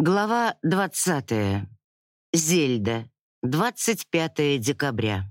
Глава 20. Зельда. 25 декабря.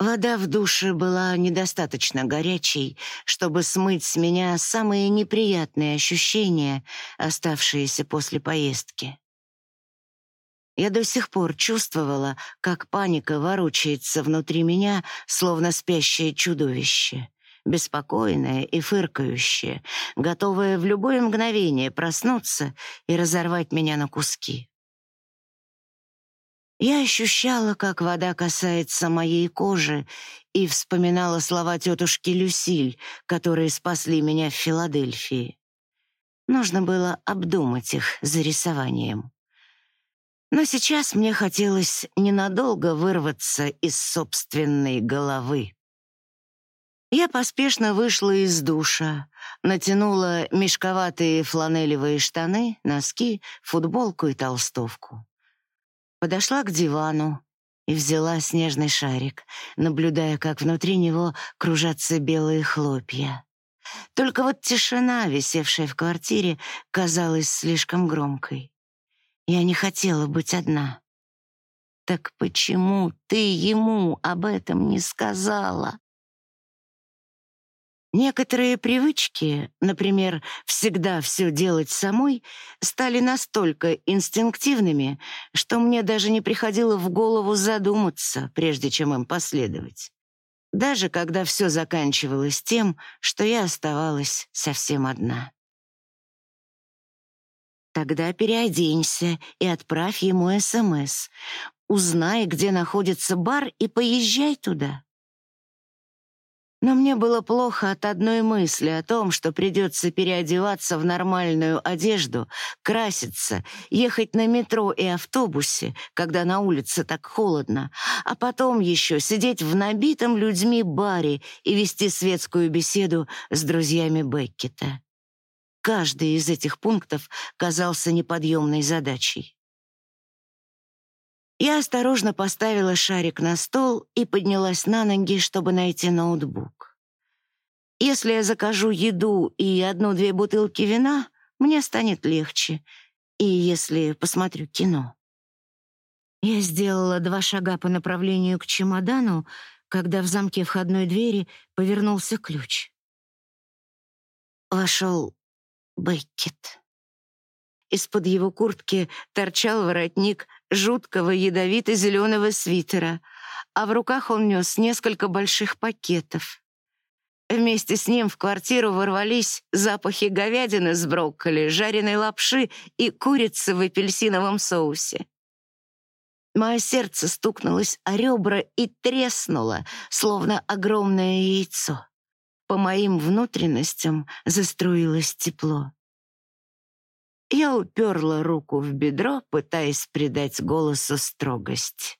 Вода в душе была недостаточно горячей, чтобы смыть с меня самые неприятные ощущения, оставшиеся после поездки. Я до сих пор чувствовала, как паника ворочается внутри меня, словно спящее чудовище беспокойная и фыркающая, готовая в любое мгновение проснуться и разорвать меня на куски. Я ощущала, как вода касается моей кожи, и вспоминала слова тетушки Люсиль, которые спасли меня в Филадельфии. Нужно было обдумать их за рисованием. Но сейчас мне хотелось ненадолго вырваться из собственной головы. Я поспешно вышла из душа, натянула мешковатые фланелевые штаны, носки, футболку и толстовку. Подошла к дивану и взяла снежный шарик, наблюдая, как внутри него кружатся белые хлопья. Только вот тишина, висевшая в квартире, казалась слишком громкой. Я не хотела быть одна. «Так почему ты ему об этом не сказала?» Некоторые привычки, например, всегда все делать самой, стали настолько инстинктивными, что мне даже не приходило в голову задуматься, прежде чем им последовать. Даже когда все заканчивалось тем, что я оставалась совсем одна. Тогда переоденься и отправь ему СМС. Узнай, где находится бар, и поезжай туда. Но мне было плохо от одной мысли о том, что придется переодеваться в нормальную одежду, краситься, ехать на метро и автобусе, когда на улице так холодно, а потом еще сидеть в набитом людьми баре и вести светскую беседу с друзьями Беккета. Каждый из этих пунктов казался неподъемной задачей. Я осторожно поставила шарик на стол и поднялась на ноги, чтобы найти ноутбук. Если я закажу еду и одну-две бутылки вина, мне станет легче. И если посмотрю кино. Я сделала два шага по направлению к чемодану, когда в замке входной двери повернулся ключ. Вошел Беккет. Из-под его куртки торчал воротник жуткого ядовито-зеленого свитера, а в руках он нес несколько больших пакетов. Вместе с ним в квартиру ворвались запахи говядины с брокколи, жареной лапши и курицы в апельсиновом соусе. Мое сердце стукнулось о ребра и треснуло, словно огромное яйцо. По моим внутренностям заструилось тепло. Я уперла руку в бедро, пытаясь придать голосу строгость.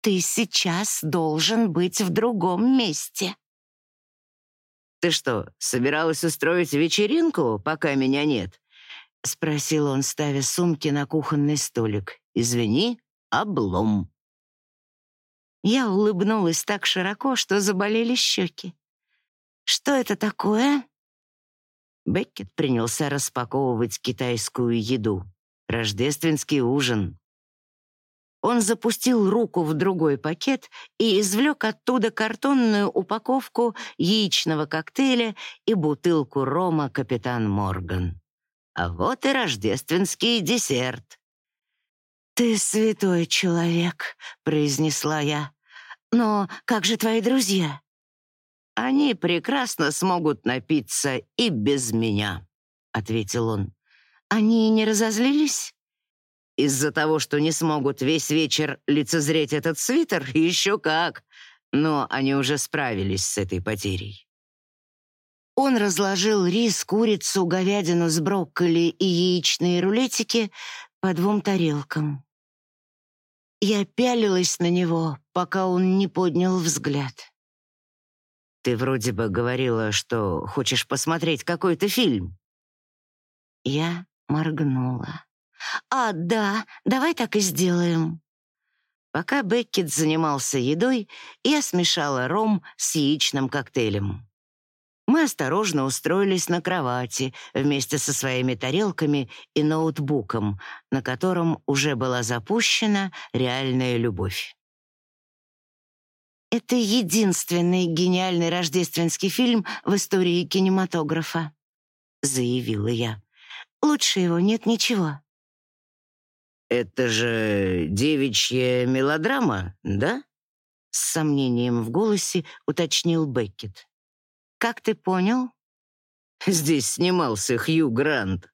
«Ты сейчас должен быть в другом месте». «Ты что, собиралась устроить вечеринку, пока меня нет?» — спросил он, ставя сумки на кухонный столик. «Извини, облом». Я улыбнулась так широко, что заболели щеки. «Что это такое?» Беккет принялся распаковывать китайскую еду. Рождественский ужин. Он запустил руку в другой пакет и извлек оттуда картонную упаковку яичного коктейля и бутылку рома «Капитан Морган». А вот и рождественский десерт. «Ты святой человек», — произнесла я. «Но как же твои друзья?» «Они прекрасно смогут напиться и без меня», — ответил он. «Они не разозлились?» «Из-за того, что не смогут весь вечер лицезреть этот свитер, еще как. Но они уже справились с этой потерей». Он разложил рис, курицу, говядину с брокколи и яичные рулетики по двум тарелкам. Я пялилась на него, пока он не поднял взгляд. Ты вроде бы говорила, что хочешь посмотреть какой-то фильм. Я моргнула. А, да, давай так и сделаем. Пока Беккет занимался едой, я смешала ром с яичным коктейлем. Мы осторожно устроились на кровати вместе со своими тарелками и ноутбуком, на котором уже была запущена реальная любовь. Это единственный гениальный рождественский фильм в истории кинематографа, заявила я. Лучше его нет ничего. Это же девичья мелодрама, да? С сомнением в голосе уточнил Беккет. Как ты понял? Здесь снимался Хью Грант.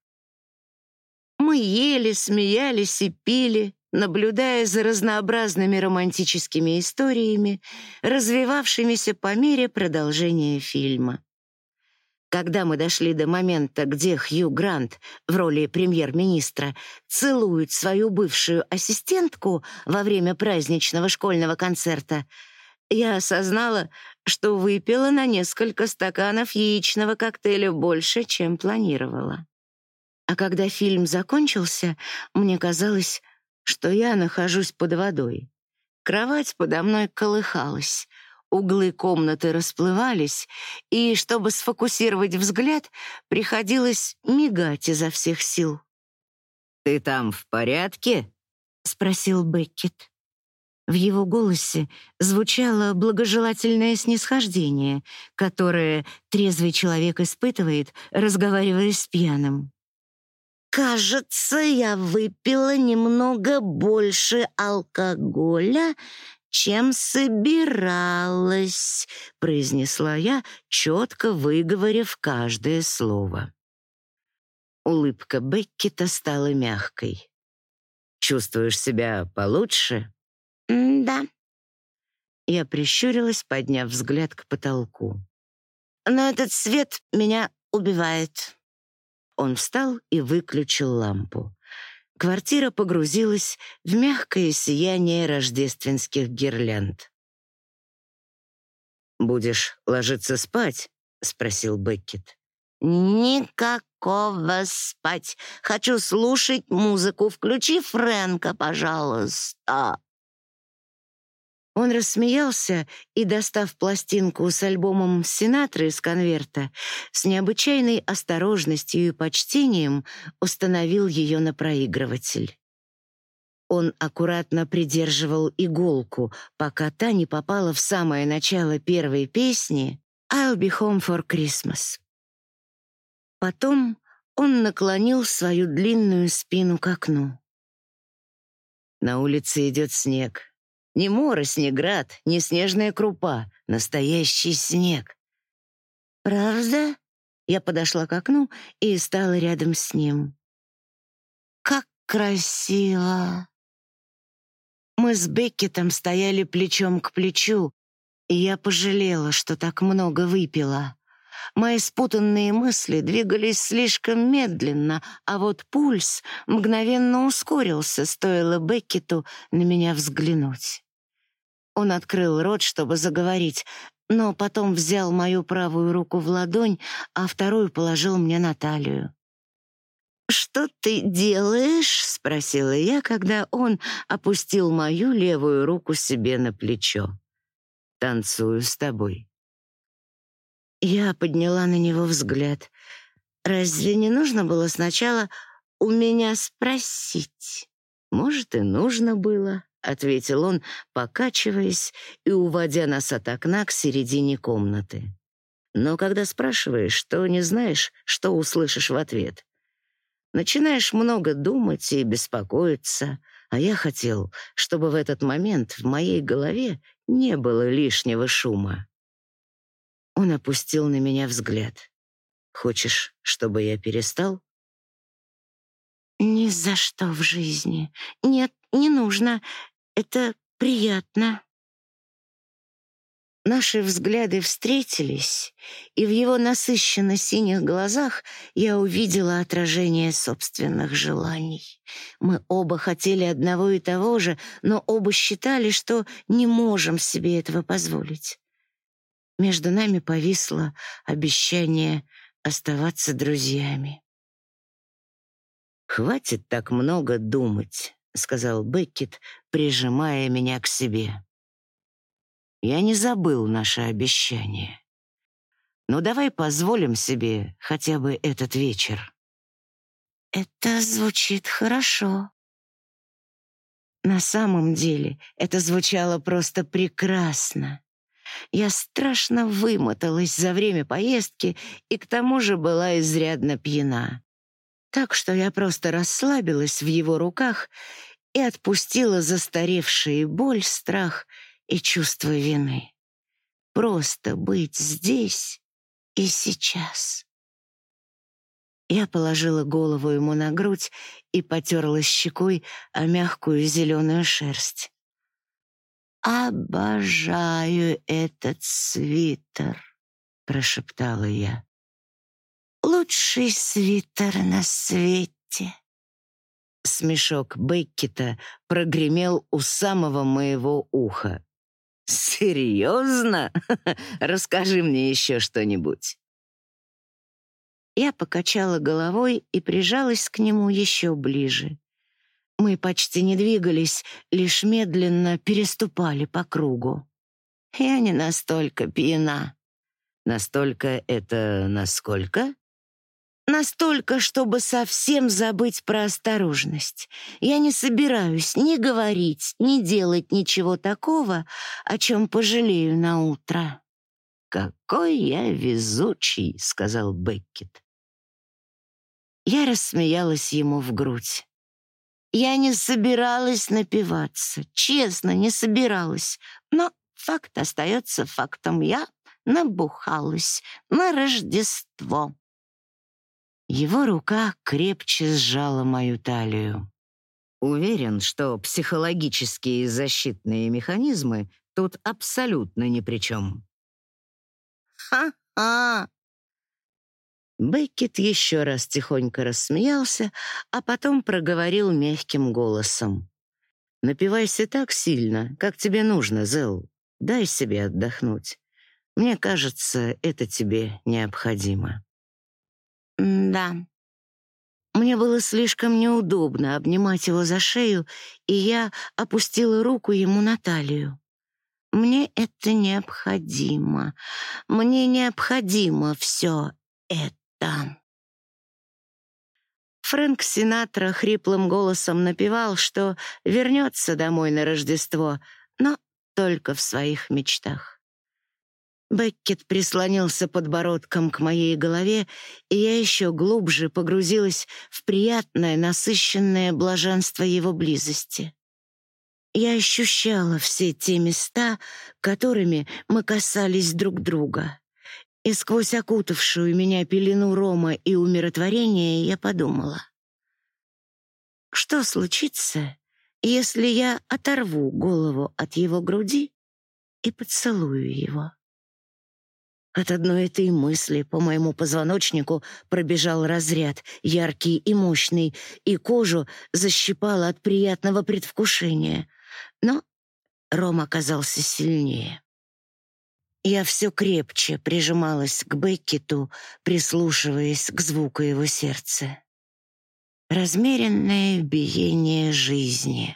Мы ели, смеялись и пили, наблюдая за разнообразными романтическими историями, развивавшимися по мере продолжения фильма. Когда мы дошли до момента, где Хью Грант в роли премьер-министра целует свою бывшую ассистентку во время праздничного школьного концерта, я осознала, что выпила на несколько стаканов яичного коктейля больше, чем планировала. А когда фильм закончился, мне казалось, что я нахожусь под водой. Кровать подо мной колыхалась, углы комнаты расплывались, и, чтобы сфокусировать взгляд, приходилось мигать изо всех сил. «Ты там в порядке?» — спросил Беккет. В его голосе звучало благожелательное снисхождение, которое трезвый человек испытывает, разговаривая с пьяным. «Кажется, я выпила немного больше алкоголя, чем собиралась», — произнесла я, четко выговорив каждое слово. Улыбка Беккета стала мягкой. «Чувствуешь себя получше?» «Да». Я прищурилась, подняв взгляд к потолку. «Но этот свет меня убивает». Он встал и выключил лампу. Квартира погрузилась в мягкое сияние рождественских гирлянд. «Будешь ложиться спать?» — спросил Беккет. «Никакого спать. Хочу слушать музыку. Включи Фрэнка, пожалуйста». Он рассмеялся и, достав пластинку с альбомом Синатры из конверта, с необычайной осторожностью и почтением установил ее на проигрыватель. Он аккуратно придерживал иголку, пока та не попала в самое начало первой песни «I'll be home for Christmas». Потом он наклонил свою длинную спину к окну. На улице идет снег. Не морось, не град, не снежная крупа. Настоящий снег. «Правда?» Я подошла к окну и стала рядом с ним. «Как красиво!» Мы с Беккетом стояли плечом к плечу, и я пожалела, что так много выпила. Мои спутанные мысли двигались слишком медленно, а вот пульс мгновенно ускорился, стоило Беккету на меня взглянуть. Он открыл рот, чтобы заговорить, но потом взял мою правую руку в ладонь, а вторую положил мне на талию. «Что ты делаешь?» — спросила я, когда он опустил мою левую руку себе на плечо. «Танцую с тобой». Я подняла на него взгляд. Разве не нужно было сначала у меня спросить? Может, и нужно было ответил он, покачиваясь и уводя нас от окна к середине комнаты. Но когда спрашиваешь, то не знаешь, что услышишь в ответ. Начинаешь много думать и беспокоиться, а я хотел, чтобы в этот момент в моей голове не было лишнего шума. Он опустил на меня взгляд. «Хочешь, чтобы я перестал?» «Ни за что в жизни. Нет, не нужно. Это приятно. Наши взгляды встретились, и в его насыщенно синих глазах я увидела отражение собственных желаний. Мы оба хотели одного и того же, но оба считали, что не можем себе этого позволить. Между нами повисло обещание оставаться друзьями. «Хватит так много думать», — сказал Беккет, прижимая меня к себе. Я не забыл наше обещание. Ну давай позволим себе хотя бы этот вечер. Это звучит хорошо. На самом деле, это звучало просто прекрасно. Я страшно вымоталась за время поездки и к тому же была изрядно пьяна. Так что я просто расслабилась в его руках и отпустила застаревшие боль, страх и чувство вины. Просто быть здесь и сейчас. Я положила голову ему на грудь и потерла щекой о мягкую зеленую шерсть. «Обожаю этот свитер», — прошептала я. «Лучший свитер на свете». Смешок Беккета прогремел у самого моего уха. «Серьезно? Расскажи мне еще что-нибудь». Я покачала головой и прижалась к нему еще ближе. Мы почти не двигались, лишь медленно переступали по кругу. Я не настолько пьяна. Настолько это насколько? Настолько, чтобы совсем забыть про осторожность. Я не собираюсь ни говорить, ни делать ничего такого, о чем пожалею на утро. «Какой я везучий», — сказал Беккет. Я рассмеялась ему в грудь. Я не собиралась напиваться, честно, не собиралась. Но факт остается фактом. Я набухалась на Рождество. Его рука крепче сжала мою талию. Уверен, что психологические защитные механизмы тут абсолютно ни при чем. Ха-ха! Беккет еще раз тихонько рассмеялся, а потом проговорил мягким голосом. «Напивайся так сильно, как тебе нужно, Зел. Дай себе отдохнуть. Мне кажется, это тебе необходимо». «Да». Мне было слишком неудобно обнимать его за шею, и я опустила руку ему на талию. «Мне это необходимо. Мне необходимо все это». Фрэнк Синатра хриплым голосом напевал, что вернется домой на Рождество, но только в своих мечтах. Беккет прислонился подбородком к моей голове, и я еще глубже погрузилась в приятное, насыщенное блаженство его близости. Я ощущала все те места, которыми мы касались друг друга. И сквозь окутавшую меня пелену рома и умиротворения я подумала. Что случится, если я оторву голову от его груди и поцелую его? От одной этой мысли по моему позвоночнику пробежал разряд, яркий и мощный, и кожу защипало от приятного предвкушения. Но Ром оказался сильнее. Я все крепче прижималась к Беккету, прислушиваясь к звуку его сердца. Размеренное биение жизни.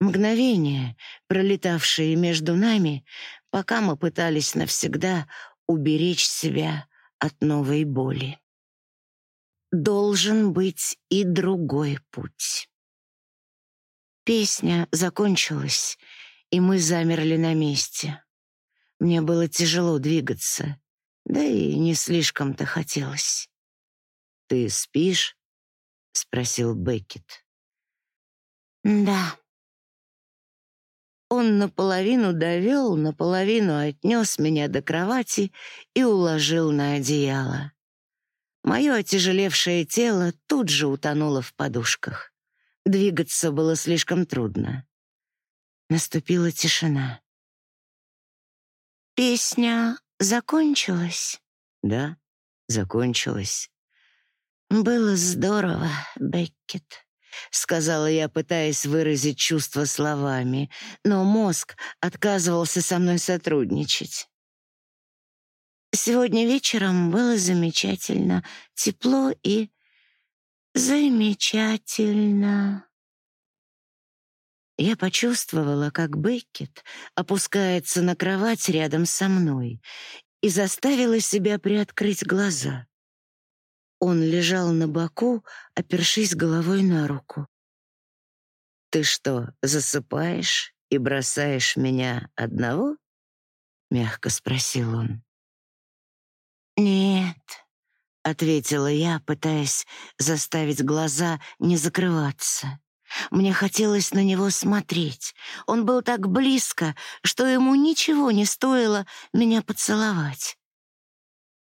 Мгновения, пролетавшие между нами, пока мы пытались навсегда уберечь себя от новой боли. Должен быть и другой путь. Песня закончилась, и мы замерли на месте. Мне было тяжело двигаться, да и не слишком-то хотелось. «Ты спишь?» — спросил Беккет. «Да». Он наполовину довел, наполовину отнес меня до кровати и уложил на одеяло. Мое отяжелевшее тело тут же утонуло в подушках. Двигаться было слишком трудно. Наступила тишина. Песня закончилась? Да, закончилась. Было здорово, Беккет, сказала я, пытаясь выразить чувства словами, но мозг отказывался со мной сотрудничать. Сегодня вечером было замечательно, тепло и замечательно. Я почувствовала, как Беккет опускается на кровать рядом со мной, и заставила себя приоткрыть глаза. Он лежал на боку, опершись головой на руку. «Ты что, засыпаешь и бросаешь меня одного?» — мягко спросил он. «Нет», — ответила я, пытаясь заставить глаза не закрываться. Мне хотелось на него смотреть. Он был так близко, что ему ничего не стоило меня поцеловать.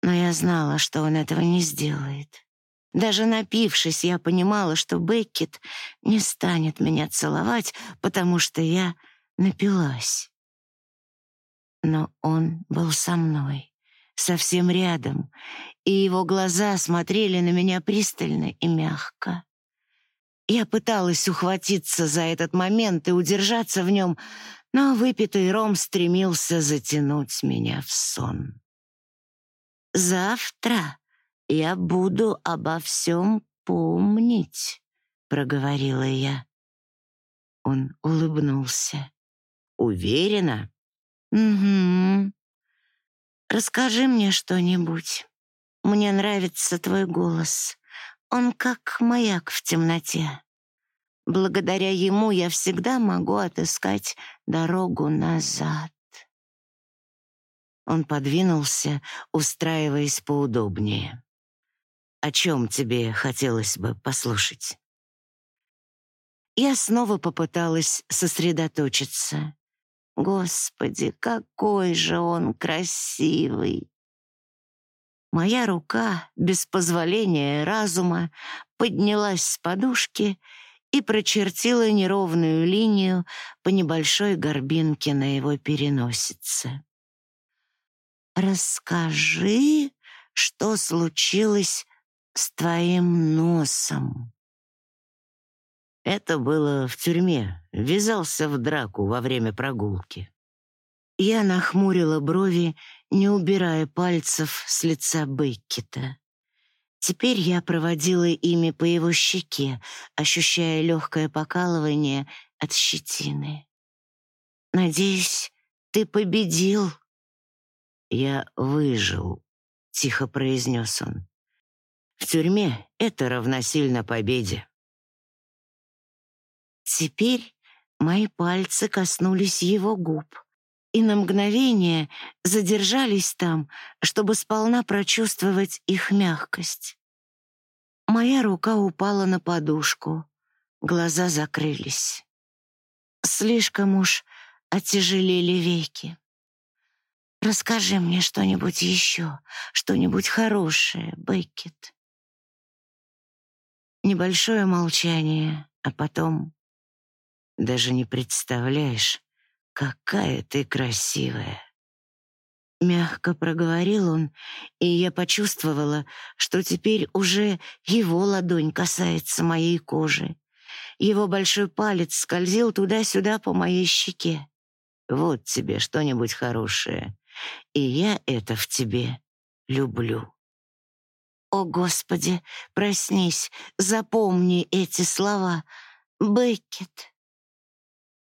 Но я знала, что он этого не сделает. Даже напившись, я понимала, что Беккет не станет меня целовать, потому что я напилась. Но он был со мной, совсем рядом, и его глаза смотрели на меня пристально и мягко. Я пыталась ухватиться за этот момент и удержаться в нем, но выпитый ром стремился затянуть меня в сон. «Завтра я буду обо всем помнить», — проговорила я. Он улыбнулся. «Уверена?» «Угу. Расскажи мне что-нибудь. Мне нравится твой голос. Он как маяк в темноте. Благодаря ему я всегда могу отыскать дорогу назад. Он подвинулся, устраиваясь поудобнее. «О чем тебе хотелось бы послушать?» Я снова попыталась сосредоточиться. Господи, какой же он красивый! Моя рука, без позволения разума, поднялась с подушки и прочертила неровную линию по небольшой горбинке на его переносице. «Расскажи, что случилось с твоим носом?» Это было в тюрьме. Ввязался в драку во время прогулки. Я нахмурила брови не убирая пальцев с лица Беккета. Теперь я проводила ими по его щеке, ощущая легкое покалывание от щетины. «Надеюсь, ты победил?» «Я выжил», — тихо произнес он. «В тюрьме это равносильно победе». Теперь мои пальцы коснулись его губ и на мгновение задержались там, чтобы сполна прочувствовать их мягкость. Моя рука упала на подушку, глаза закрылись. Слишком уж отяжелели веки. Расскажи мне что-нибудь еще, что-нибудь хорошее, Беккет. Небольшое молчание, а потом... Даже не представляешь, «Какая ты красивая!» Мягко проговорил он, и я почувствовала, что теперь уже его ладонь касается моей кожи. Его большой палец скользил туда-сюда по моей щеке. «Вот тебе что-нибудь хорошее, и я это в тебе люблю». «О, Господи, проснись, запомни эти слова, Беккет!»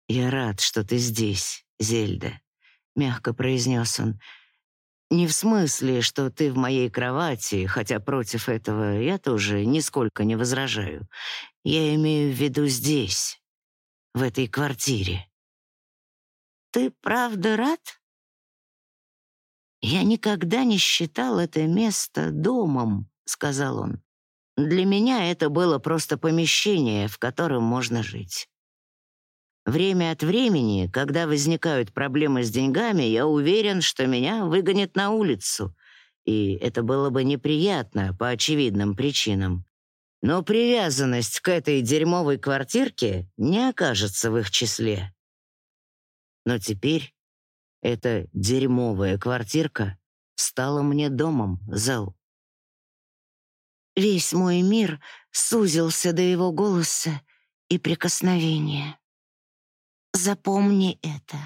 «Я рад, что ты здесь, Зельда», — мягко произнес он. «Не в смысле, что ты в моей кровати, хотя против этого я тоже нисколько не возражаю. Я имею в виду здесь, в этой квартире». «Ты правда рад?» «Я никогда не считал это место домом», — сказал он. «Для меня это было просто помещение, в котором можно жить». Время от времени, когда возникают проблемы с деньгами, я уверен, что меня выгонят на улицу. И это было бы неприятно по очевидным причинам. Но привязанность к этой дерьмовой квартирке не окажется в их числе. Но теперь эта дерьмовая квартирка стала мне домом, Зел. Весь мой мир сузился до его голоса и прикосновения. Запомни это.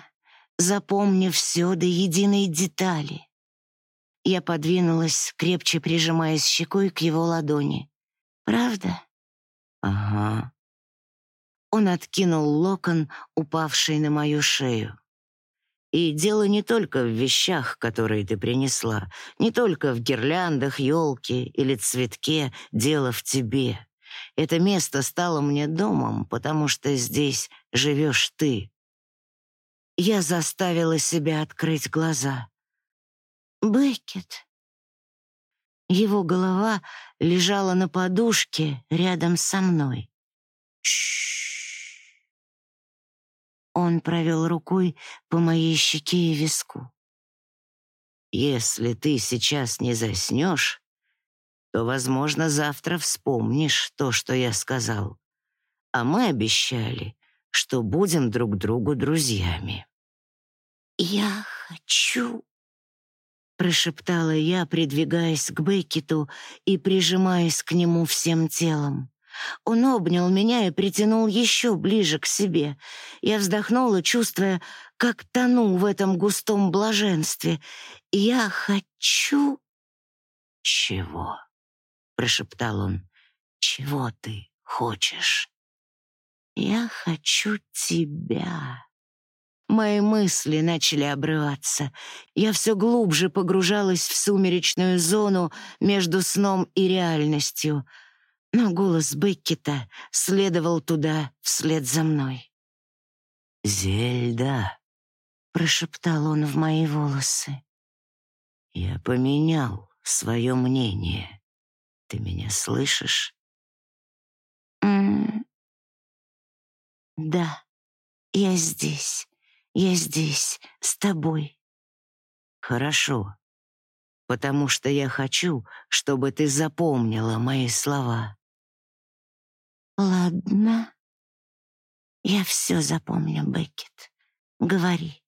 Запомни все до единой детали. Я подвинулась, крепче прижимаясь щекой к его ладони. Правда? Ага. Он откинул локон, упавший на мою шею. И дело не только в вещах, которые ты принесла, не только в гирляндах, елке или цветке, дело в тебе. Это место стало мне домом, потому что здесь живешь ты. Я заставила себя открыть глаза. Беккет. Его голова лежала на подушке рядом со мной. Шш. Он провел рукой по моей щеке и виску. Если ты сейчас не заснешь, то, возможно, завтра вспомнишь то, что я сказал. А мы обещали, что будем друг другу друзьями. Я хочу прошептала я, придвигаясь к Беккету и прижимаясь к нему всем телом. Он обнял меня и притянул еще ближе к себе. Я вздохнула, чувствуя, как тону в этом густом блаженстве. «Я хочу...» «Чего?» — прошептал он. «Чего ты хочешь?» «Я хочу тебя». Мои мысли начали обрываться. Я все глубже погружалась в сумеречную зону между сном и реальностью. Но голос Беккета следовал туда вслед за мной. «Зельда», — прошептал он в мои волосы. «Я поменял свое мнение. Ты меня слышишь?» М -м «Да, я здесь». Я здесь, с тобой. Хорошо. Потому что я хочу, чтобы ты запомнила мои слова. Ладно. Я все запомню, Беккет. Говори.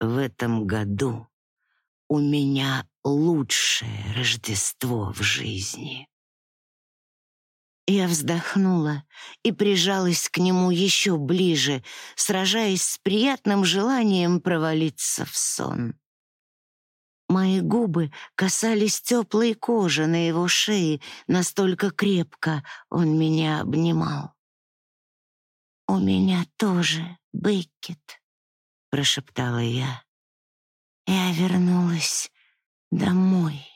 В этом году у меня лучшее Рождество в жизни. Я вздохнула и прижалась к нему еще ближе, сражаясь с приятным желанием провалиться в сон. Мои губы касались теплой кожи на его шее, настолько крепко он меня обнимал. «У меня тоже, Беккет», — прошептала я. «Я вернулась домой».